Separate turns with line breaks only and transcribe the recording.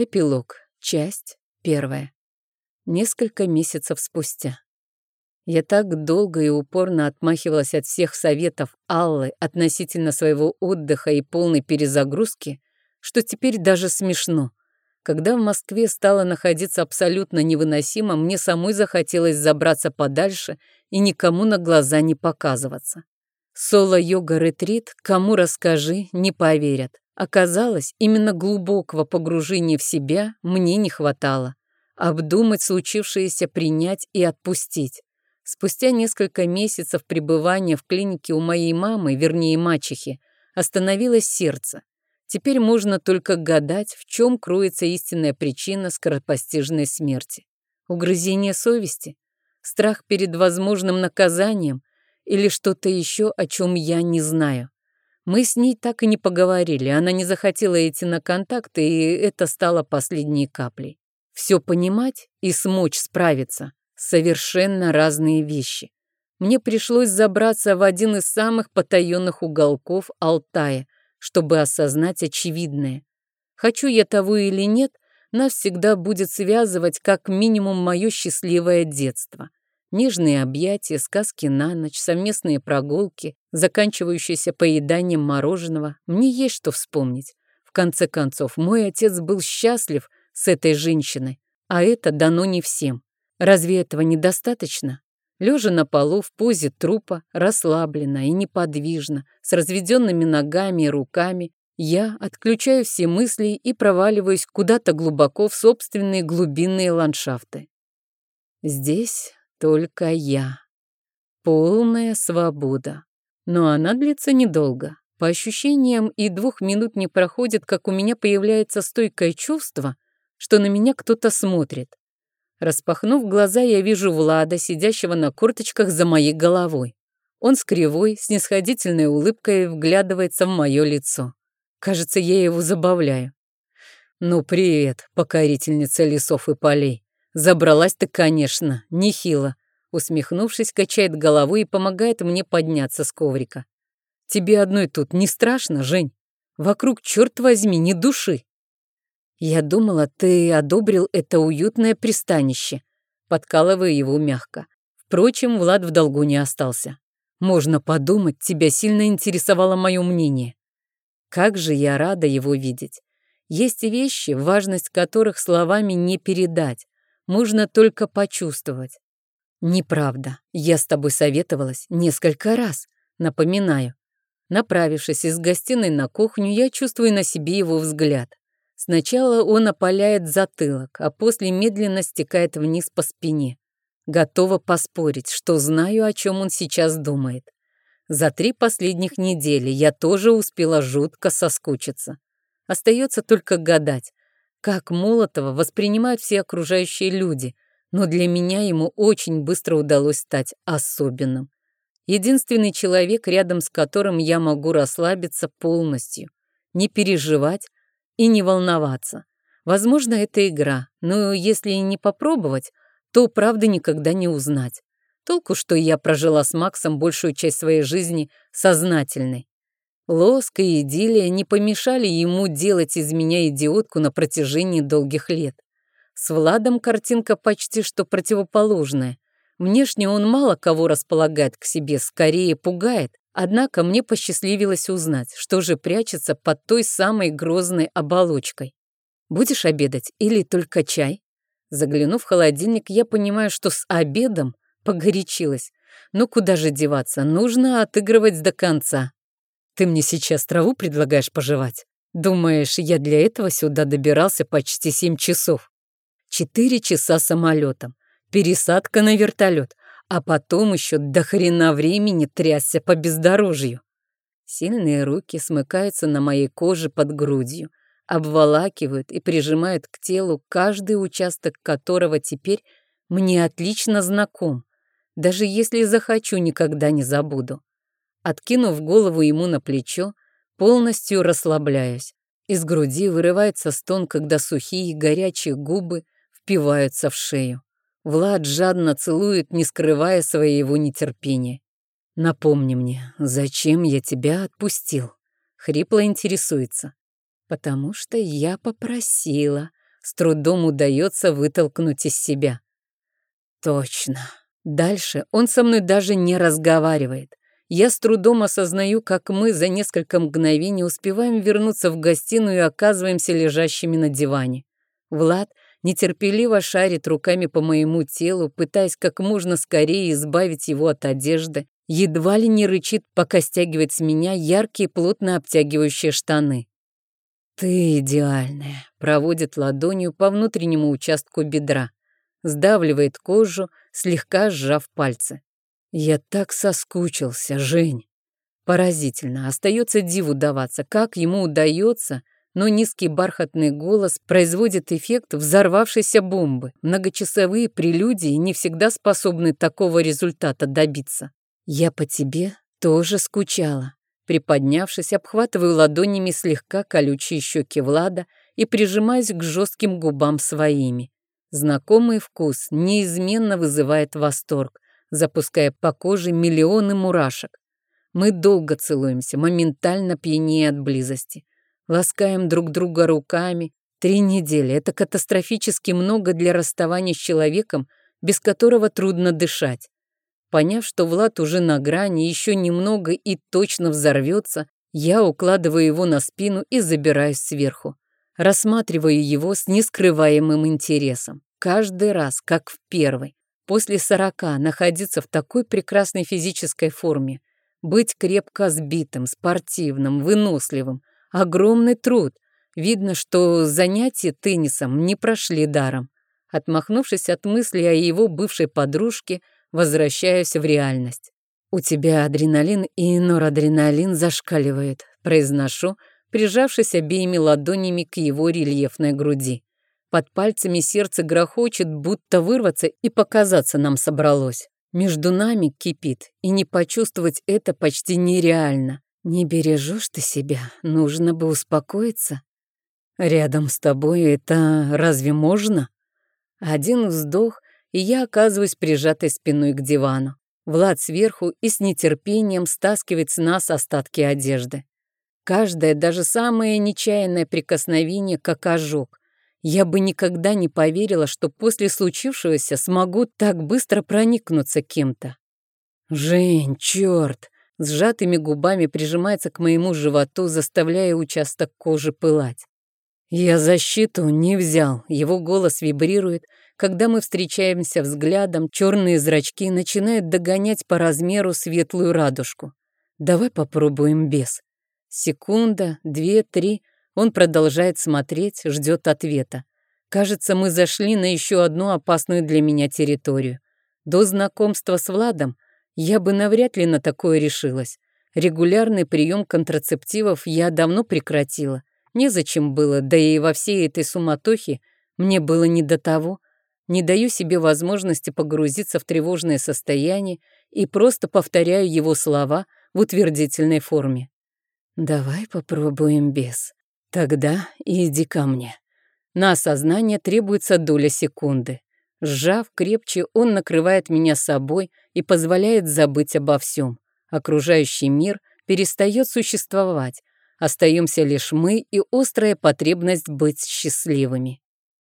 Эпилог. Часть первая. Несколько месяцев спустя. Я так долго и упорно отмахивалась от всех советов Аллы относительно своего отдыха и полной перезагрузки, что теперь даже смешно. Когда в Москве стало находиться абсолютно невыносимо, мне самой захотелось забраться подальше и никому на глаза не показываться. Соло-йога-ретрит, кому расскажи, не поверят. Оказалось, именно глубокого погружения в себя мне не хватало. Обдумать случившееся, принять и отпустить. Спустя несколько месяцев пребывания в клинике у моей мамы, вернее мачехи, остановилось сердце. Теперь можно только гадать, в чем кроется истинная причина скоропостижной смерти. Угрызение совести? Страх перед возможным наказанием? Или что-то еще, о чем я не знаю? Мы с ней так и не поговорили, она не захотела идти на контакт, и это стало последней каплей. Все понимать и смочь справиться — совершенно разные вещи. Мне пришлось забраться в один из самых потаенных уголков Алтая, чтобы осознать очевидное. Хочу я того или нет, нас всегда будет связывать как минимум мое счастливое детство. Нежные объятия, сказки на ночь, совместные прогулки, заканчивающиеся поеданием мороженого. Мне есть что вспомнить. В конце концов, мой отец был счастлив с этой женщиной, а это дано не всем. Разве этого недостаточно? Лежа на полу в позе трупа, расслабленно и неподвижно, с разведенными ногами и руками, я отключаю все мысли и проваливаюсь куда-то глубоко в собственные глубинные ландшафты. Здесь только я. Полная свобода. Но она длится недолго. По ощущениям и двух минут не проходит, как у меня появляется стойкое чувство, что на меня кто-то смотрит. Распахнув глаза, я вижу Влада, сидящего на корточках за моей головой. Он с кривой, снисходительной улыбкой вглядывается в мое лицо. Кажется, я его забавляю. «Ну, привет, покорительница лесов и полей. Забралась ты, конечно, нехило. Усмехнувшись, качает головой и помогает мне подняться с коврика. Тебе одной тут не страшно, Жень? Вокруг, черт возьми, ни души. Я думала, ты одобрил это уютное пристанище. Подкалывая его мягко. Впрочем, Влад в долгу не остался. Можно подумать, тебя сильно интересовало мое мнение. Как же я рада его видеть. Есть вещи, важность которых словами не передать можно только почувствовать. Неправда. Я с тобой советовалась несколько раз. Напоминаю. Направившись из гостиной на кухню, я чувствую на себе его взгляд. Сначала он опаляет затылок, а после медленно стекает вниз по спине. Готова поспорить, что знаю, о чем он сейчас думает. За три последних недели я тоже успела жутко соскучиться. Остается только гадать, как Молотова воспринимают все окружающие люди, но для меня ему очень быстро удалось стать особенным. Единственный человек, рядом с которым я могу расслабиться полностью, не переживать и не волноваться. Возможно, это игра, но если не попробовать, то правда никогда не узнать. Толку, что я прожила с Максом большую часть своей жизни сознательной. Лоск и идиллия не помешали ему делать из меня идиотку на протяжении долгих лет. С Владом картинка почти что противоположная. Внешне он мало кого располагает к себе, скорее пугает, однако мне посчастливилось узнать, что же прячется под той самой грозной оболочкой. «Будешь обедать или только чай?» Заглянув в холодильник, я понимаю, что с обедом погорячилась. Ну куда же деваться, нужно отыгрывать до конца. Ты мне сейчас траву предлагаешь пожевать? Думаешь, я для этого сюда добирался почти семь часов? Четыре часа самолетом, пересадка на вертолет, а потом еще до хрена времени трясся по бездорожью. Сильные руки смыкаются на моей коже под грудью, обволакивают и прижимают к телу каждый участок которого теперь мне отлично знаком. Даже если захочу, никогда не забуду. Откинув голову ему на плечо, полностью расслабляюсь. Из груди вырывается стон, когда сухие горячие губы впиваются в шею. Влад жадно целует, не скрывая своего нетерпения. «Напомни мне, зачем я тебя отпустил?» Хрипло интересуется. «Потому что я попросила», с трудом удается вытолкнуть из себя. Точно. Дальше он со мной даже не разговаривает. Я с трудом осознаю, как мы за несколько мгновений успеваем вернуться в гостиную и оказываемся лежащими на диване. Влад нетерпеливо шарит руками по моему телу, пытаясь как можно скорее избавить его от одежды, едва ли не рычит, пока стягивает с меня яркие плотно обтягивающие штаны. «Ты идеальная», — проводит ладонью по внутреннему участку бедра, сдавливает кожу, слегка сжав пальцы. «Я так соскучился, Жень». Поразительно, остается диву даваться, как ему удается — но низкий бархатный голос производит эффект взорвавшейся бомбы. Многочасовые прелюдии не всегда способны такого результата добиться. «Я по тебе тоже скучала». Приподнявшись, обхватываю ладонями слегка колючие щеки Влада и прижимаюсь к жестким губам своими. Знакомый вкус неизменно вызывает восторг, запуская по коже миллионы мурашек. Мы долго целуемся, моментально пьянее от близости ласкаем друг друга руками. Три недели — это катастрофически много для расставания с человеком, без которого трудно дышать. Поняв, что Влад уже на грани, еще немного и точно взорвется, я укладываю его на спину и забираюсь сверху. Рассматриваю его с нескрываемым интересом. Каждый раз, как в первый. После сорока находиться в такой прекрасной физической форме. Быть крепко сбитым, спортивным, выносливым, Огромный труд. Видно, что занятия теннисом не прошли даром. Отмахнувшись от мысли о его бывшей подружке, возвращаюсь в реальность. «У тебя адреналин и норадреналин зашкаливает», произношу, прижавшись обеими ладонями к его рельефной груди. Под пальцами сердце грохочет, будто вырваться и показаться нам собралось. Между нами кипит, и не почувствовать это почти нереально. Не бережешь ты себя, нужно бы успокоиться. Рядом с тобой это разве можно? Один вздох, и я оказываюсь прижатой спиной к дивану. Влад сверху и с нетерпением стаскивает с нас остатки одежды. Каждое, даже самое нечаянное прикосновение, как ожог. Я бы никогда не поверила, что после случившегося смогу так быстро проникнуться кем-то. «Жень, черт!» сжатыми губами прижимается к моему животу, заставляя участок кожи пылать. Я защиту не взял, его голос вибрирует. Когда мы встречаемся взглядом, черные зрачки начинают догонять по размеру светлую радужку. Давай попробуем без. Секунда, две, три. Он продолжает смотреть, ждет ответа. Кажется, мы зашли на еще одну опасную для меня территорию. До знакомства с Владом я бы навряд ли на такое решилась. Регулярный прием контрацептивов я давно прекратила. Незачем было, да и во всей этой суматохе мне было не до того. Не даю себе возможности погрузиться в тревожное состояние и просто повторяю его слова в утвердительной форме. «Давай попробуем без. Тогда иди ко мне». На осознание требуется доля секунды. Сжав крепче, он накрывает меня собой и позволяет забыть обо всем. Окружающий мир перестает существовать. Остаемся лишь мы и острая потребность быть счастливыми.